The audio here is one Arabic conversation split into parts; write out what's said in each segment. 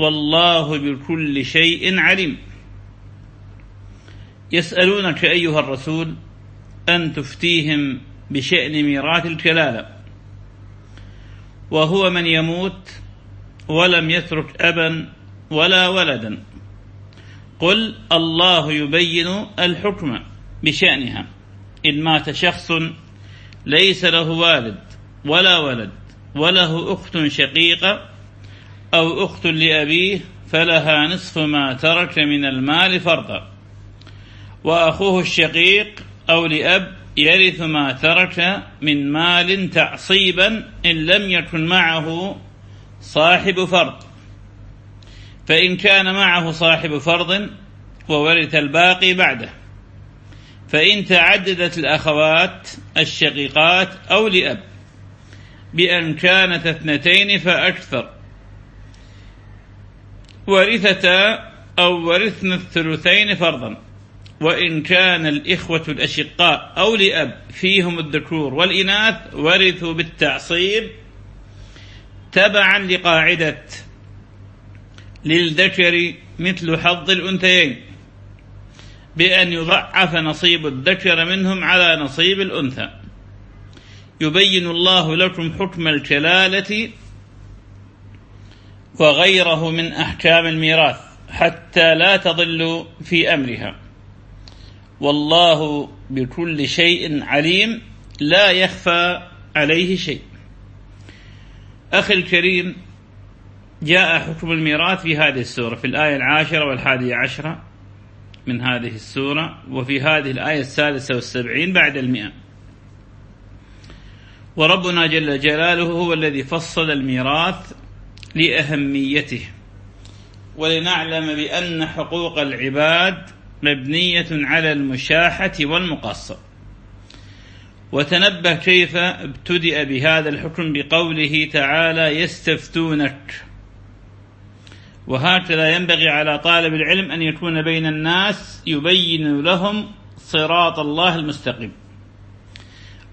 والله بكل شيء عليم. يسألونك أيها الرسول أن تفتيهم بشأن ميراث الكلالة. وهو من يموت ولم يترك أبا ولا ولدا. قل الله يبين الحكم بشأنها. إن مات شخص ليس له والد ولا ولد وله أخت شقيقة أو أخت لأبيه فلها نصف ما ترك من المال فرضا. وأخوه الشقيق أو لأب يرث ما ترك من مال تعصيبا إن لم يكن معه صاحب فرض. فإن كان معه صاحب فرض وورث الباقي بعده. فإن تعددت الأخوات الشقيقات أو لأب. بأن كانت اثنتين فأكثر. ورثتا أو ورثن الثلثين فرضا. وإن كان الإخوة الأشقاء أو لأب فيهم الذكور والإناث ورثوا بالتعصيب تبعا لقاعدة للذكر مثل حظ الأنثيين بأن يضعف نصيب الذكر منهم على نصيب الأنثى. يبين الله لكم حكم الكلالة وغيره من أحكام الميراث حتى لا تضلوا في أمرها. والله بكل شيء عليم لا يخفى عليه شيء. أخي الكريم جاء حكم الميراث في هذه السورة في الآية العاشرة والحادية عشرة من هذه السورة وفي هذه الآية السادسة والسبعين بعد المئة. وربنا جل جلاله هو الذي فصل الميراث لأهميته. ولنعلم بأن حقوق العباد مبنية على المشاحة والمقاصة وتنبه كيف ابتدأ بهذا الحكم بقوله تعالى يستفتونك. وهكذا ينبغي على طالب العلم أن يكون بين الناس يبين لهم صراط الله المستقيم.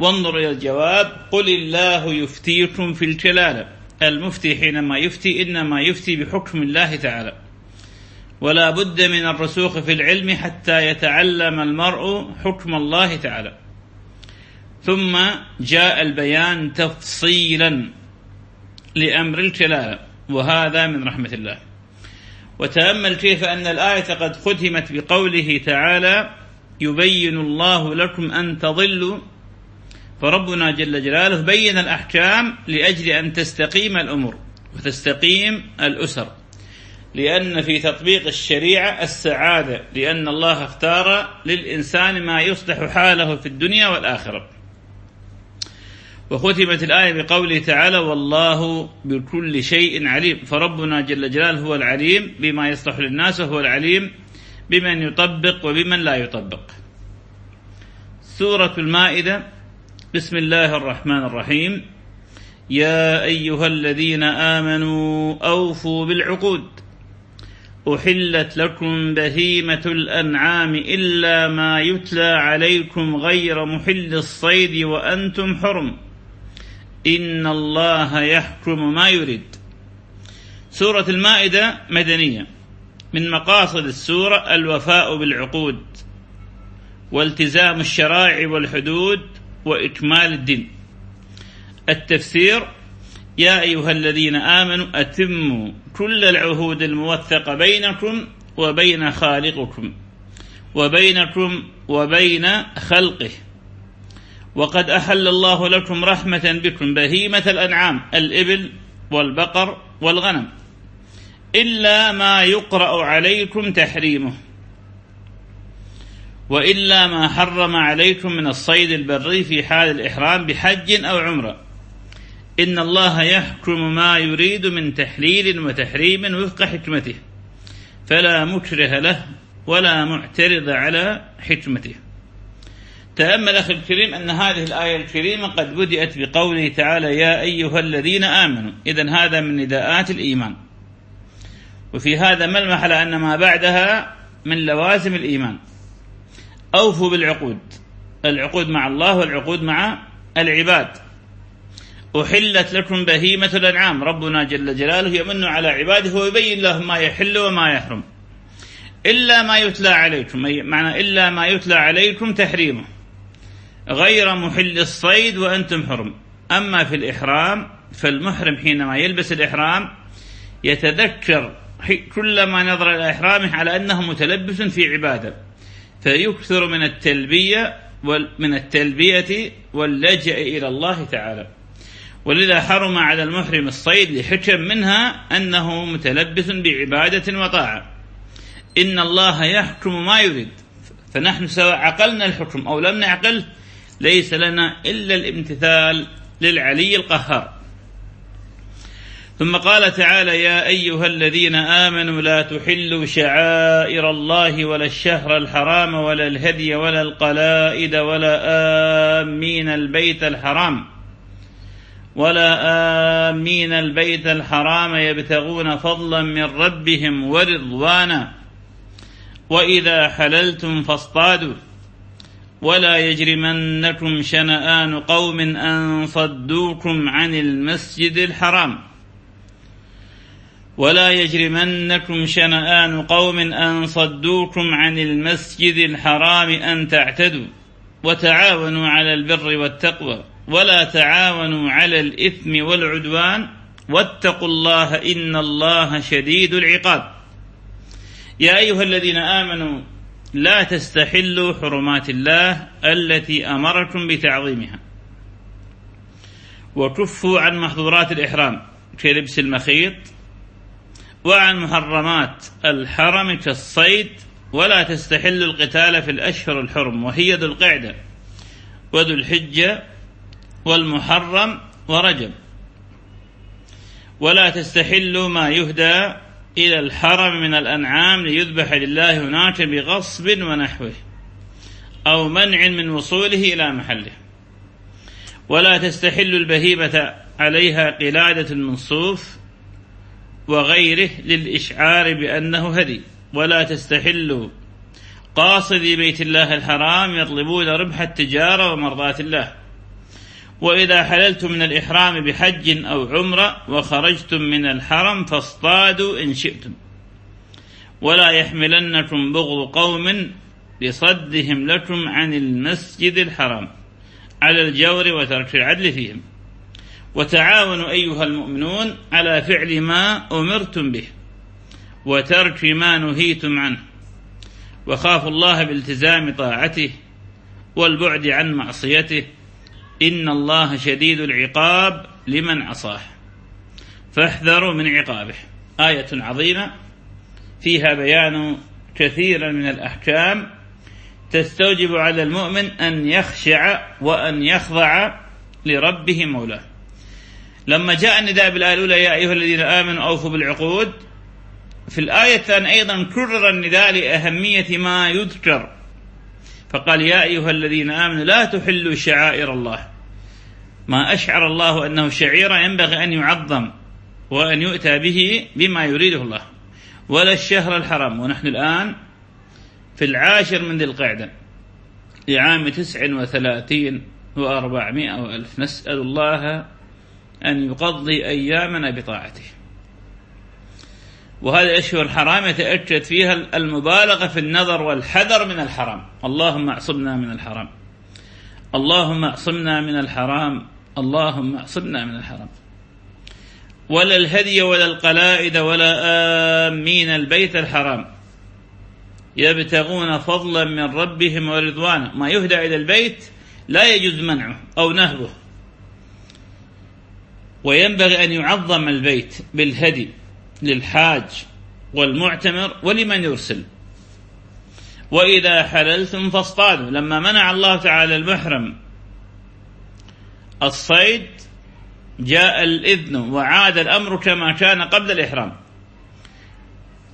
وانظر إلى الجواب. قل الله يفتيكم في الكلالة. المفتي حينما يفتي إنما يفتي بحكم الله تعالى. ولا بد من الرسوخ في العلم حتى يتعلم المرء حكم الله تعالى. ثم جاء البيان تفصيلا لأمر الكلالة وهذا من رحمة الله. وتأمل كيف أن الآية قد ختمت بقوله تعالى يبين الله لكم أن تضلوا فربنا جل جلاله بين الأحكام لأجل أن تستقيم الأمور وتستقيم الأسر. لأن في تطبيق الشريعة السعادة لأن الله اختار للإنسان ما يصلح حاله في الدنيا والآخرة. وختمت الآية بقوله تعالى والله بكل شيء عليم فربنا جل جلاله هو العليم بما يصلح للناس وهو العليم بمن يطبق وبمن لا يطبق. سورة المائدة بسم الله الرحمن الرحيم. يا أيها الذين آمنوا أوفوا بالعقود. أحلت لكم بهيمة الأنعام إلا ما يتلى عليكم غير محل الصيد وأنتم حرم. إن الله يحكم ما يريد. سورة المائدة مدنية. من مقاصد السورة الوفاء بالعقود. والتزام الشرائع والحدود. وإكمال الدين. التفسير يا أيها الذين آمنوا أتموا كل العهود الموثقة بينكم وبين خالقكم وبينكم وبين خلقه. وقد أحل الله لكم رحمة بكم بهيمة الأنعام الإبل والبقر والغنم إلا ما يقرأ عليكم تحريمه. وإلا ما حرم عليكم من الصيد البري في حال الإحرام بحج أو عمرة. إن الله يحكم ما يريد من تحليل وتحريم وفق حكمته. فلا مكره له ولا معترض على حكمته. تأمل أخي الكريم أن هذه الآية الكريمة قد بدأت بقوله تعالى يا أيها الذين آمنوا. إذا هذا من نداءات الإيمان. وفي هذا ملمح على أن ما بعدها من لوازم الإيمان. أوفوا بالعقود. العقود مع الله والعقود مع العباد. أحلت لكم بهيمة الأنعام. ربنا جل جلاله يمن على عباده ويبين لهم ما يحل وما يحرم. إلا ما يتلى عليكم. معنى إلا ما يتلى عليكم تحريمه. غير محل الصيد وأنتم حرم. أما في الإحرام فالمحرم حينما يلبس الإحرام يتذكر كلما نظر إلى إحرامه على أنه متلبس في عبادة. فيكثر من التلبية من التلبية واللجأ إلى الله تعالى. ولذا حرم على المحرم الصيد لحكم منها أنه متلبس بعبادة وطاعة. إن الله يحكم ما يريد. فنحن سواء عقلنا الحكم أو لم نعقله ليس لنا إلا الامتثال للعلي القهار. ثم قال تعالى يا أيها الذين آمنوا لا تحلوا شعائر الله ولا الشهر الحرام ولا الهدي ولا القلائد ولا آمين البيت الحرام ولا آمين البيت الحرام يبتغون فضلا من ربهم ورضوانا وإذا حللتم فاصطادوا ولا يجرمنكم شنآن قوم أن صدوكم عن المسجد الحرام ولا يجرمنكم شنآن قوم أن صدوكم عن المسجد الحرام أن تعتدوا وتعاونوا على البر والتقوى ولا تعاونوا على الإثم والعدوان واتقوا الله إن الله شديد العقاب. يا أيها الذين آمنوا لا تستحلوا حرمات الله التي أمركم بتعظيمها. وكفوا عن محظورات الإحرام. كلبس المخيط وعن محرمات الحرم كالصيد ولا تستحل القتال في الأشهر الحرم وهي ذو القعدة وذو الحجة والمحرم ورجب. ولا تستحل ما يهدى إلى الحرم من الأنعام ليذبح لله هناك بغصب ونحوه أو منع من وصوله إلى محله. ولا تستحل البهيمة عليها قلادة المنصوف وغيره للإشعار بأنه هدي ولا تستحل قاصدي بيت الله الحرام يطلبون ربح التجارة ومرضاة الله. وإذا حللتم من الإحرام بحج أو عمرة وخرجتم من الحرم فاصطادوا إن شئتم. ولا يحملنكم بغض قوم لصدهم لكم عن المسجد الحرام على الجور وترك العدل فيهم. وتعاونوا أيها المؤمنون على فعل ما أمرتم به وترك ما نهيتم عنه وخافوا الله بالتزام طاعته والبعد عن معصيته إن الله شديد العقاب لمن عصاه فاحذروا من عقابه آية عظيمة فيها بيان كثيرا من الأحكام تستوجب على المؤمن أن يخشع وأن يخضع لربه مولاه لما جاء النداء بالآية الأولى يا أيها الذين آمنوا أوفوا بالعقود. في الآية الثانية أيضا كرر النداء لأهمية ما يذكر. فقال يا أيها الذين آمنوا لا تحلوا شعائر الله. ما أشعر الله أنه شعيرة ينبغي أن يعظم وأن يؤتى به بما يريده الله. ولا الشهر الحرام. ونحن الآن في العاشر من ذي القعدة. لعام تسع وثلاثين وأربعمائة وألف. نسأل الله أن يقضي أيامنا بطاعته. وهذه الأشهر الحرام؟ يتأكد فيها المبالغة في النظر والحذر من الحرام. اللهم أعصمنا من الحرام. اللهم أعصمنا من الحرام. اللهم أعصمنا من الحرام. ولا الهدي ولا القلائد ولا آمين البيت الحرام. يبتغون فضلا من ربهم ورضوانا. ما يهدى إلى البيت لا يجوز منعه أو نهبه وينبغي أن يعظم البيت بالهدي للحاج والمعتمر ولمن يرسل. وإذا حللتم فاصطادوا. لما منع الله تعالى المحرم الصيد جاء الإذن وعاد الأمر كما كان قبل الإحرام.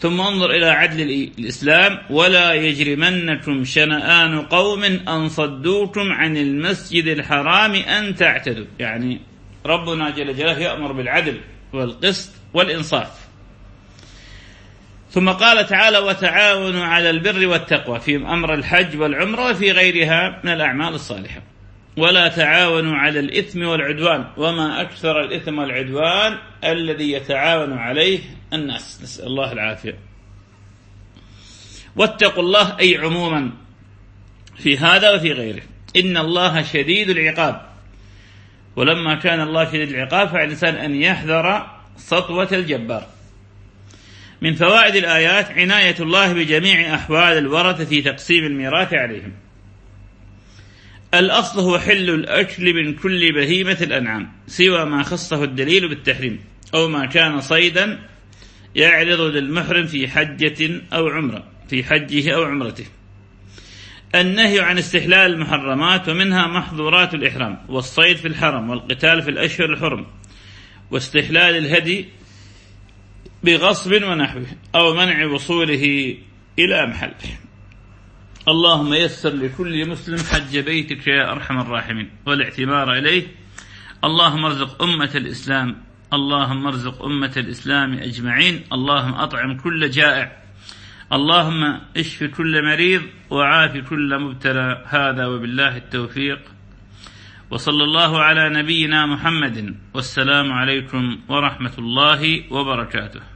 ثم انظر إلى عدل الإسلام. ولا يجرمنكم شنآن قوم أن صدوكم عن المسجد الحرام أن تعتدوا. يعني ربنا جل جلاله يأمر بالعدل والقسط والإنصاف. ثم قال تعالى وتعاونوا على البر والتقوى في أمر الحج والعمرة وفي غيرها من الأعمال الصالحة. ولا تعاونوا على الإثم والعدوان وما أكثر الإثم والعدوان الذي يتعاون عليه الناس. نسأل الله العافية. واتقوا الله أي عموما في هذا وفي غيره. إن الله شديد العقاب. ولما كان الله شديد العقاب فعلى الإنسان أن يحذر سطوة الجبار. من فوائد الآيات عناية الله بجميع أحوال الورثة في تقسيم الميراث عليهم. الأصل هو حل الأكل من كل بهيمة الأنعام سوى ما خصه الدليل بالتحريم أو ما كان صيدا يعرض للمحرم في حجة أو عمرة في حجه أو عمرته. النهي عن استحلال المحرمات ومنها محظورات الإحرام والصيد في الحرم والقتال في الأشهر الحرم واستحلال الهدي بغصب ونحوه أو منع وصوله إلى محله اللهم يسر لكل مسلم حج بيتك يا أرحم الراحمين والاعتبار إليه. اللهم ارزق أمة الإسلام اللهم ارزق أمة الإسلام أجمعين اللهم أطعم كل جائع. اللهم اشف كل مريض وعاف كل مبتلى. هذا وبالله التوفيق. وصلى الله على نبينا محمد. والسلام عليكم ورحمة الله وبركاته.